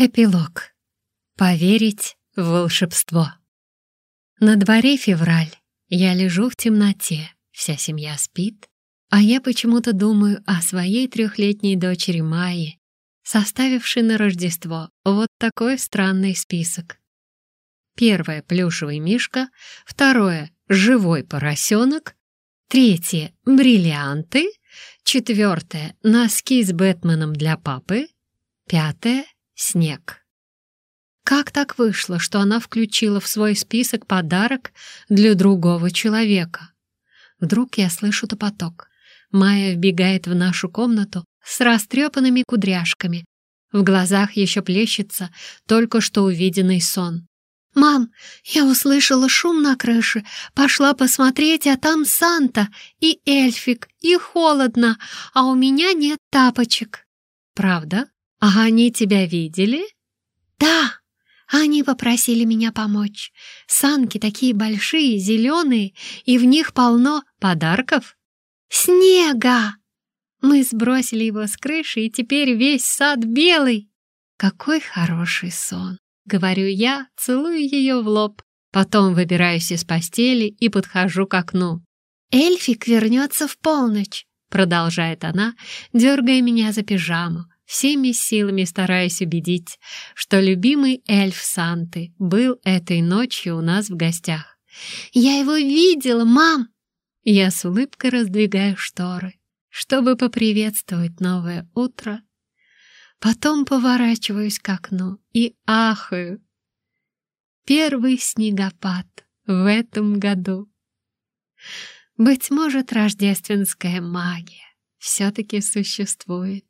Эпилог. Поверить в волшебство. На дворе февраль. Я лежу в темноте, вся семья спит, а я почему-то думаю о своей трехлетней дочери Майе, составившей на Рождество вот такой странный список. Первое — плюшевый мишка, второе — живой поросенок, третье — бриллианты, четвертое — носки с Бэтменом для папы, пятое — снег. Как так вышло, что она включила в свой список подарок для другого человека? Вдруг я слышу топоток. Майя вбегает в нашу комнату с растрепанными кудряшками. В глазах еще плещется только что увиденный сон. «Мам, я услышала шум на крыше, пошла посмотреть, а там Санта и эльфик, и холодно, а у меня нет тапочек». «Правда?» «А они тебя видели?» «Да!» Они попросили меня помочь. Санки такие большие, зеленые, и в них полно подарков. Снега! Мы сбросили его с крыши, и теперь весь сад белый. Какой хороший сон! Говорю я, целую ее в лоб. Потом выбираюсь из постели и подхожу к окну. «Эльфик вернется в полночь», — продолжает она, дергая меня за пижаму всеми силами стараясь убедить, что любимый эльф Санты был этой ночью у нас в гостях. «Я его видела, мам!» Я с улыбкой раздвигаю шторы, чтобы поприветствовать новое утро. Потом поворачиваюсь к окну и ахаю. Первый снегопад в этом году. Быть может, рождественская магия все-таки существует.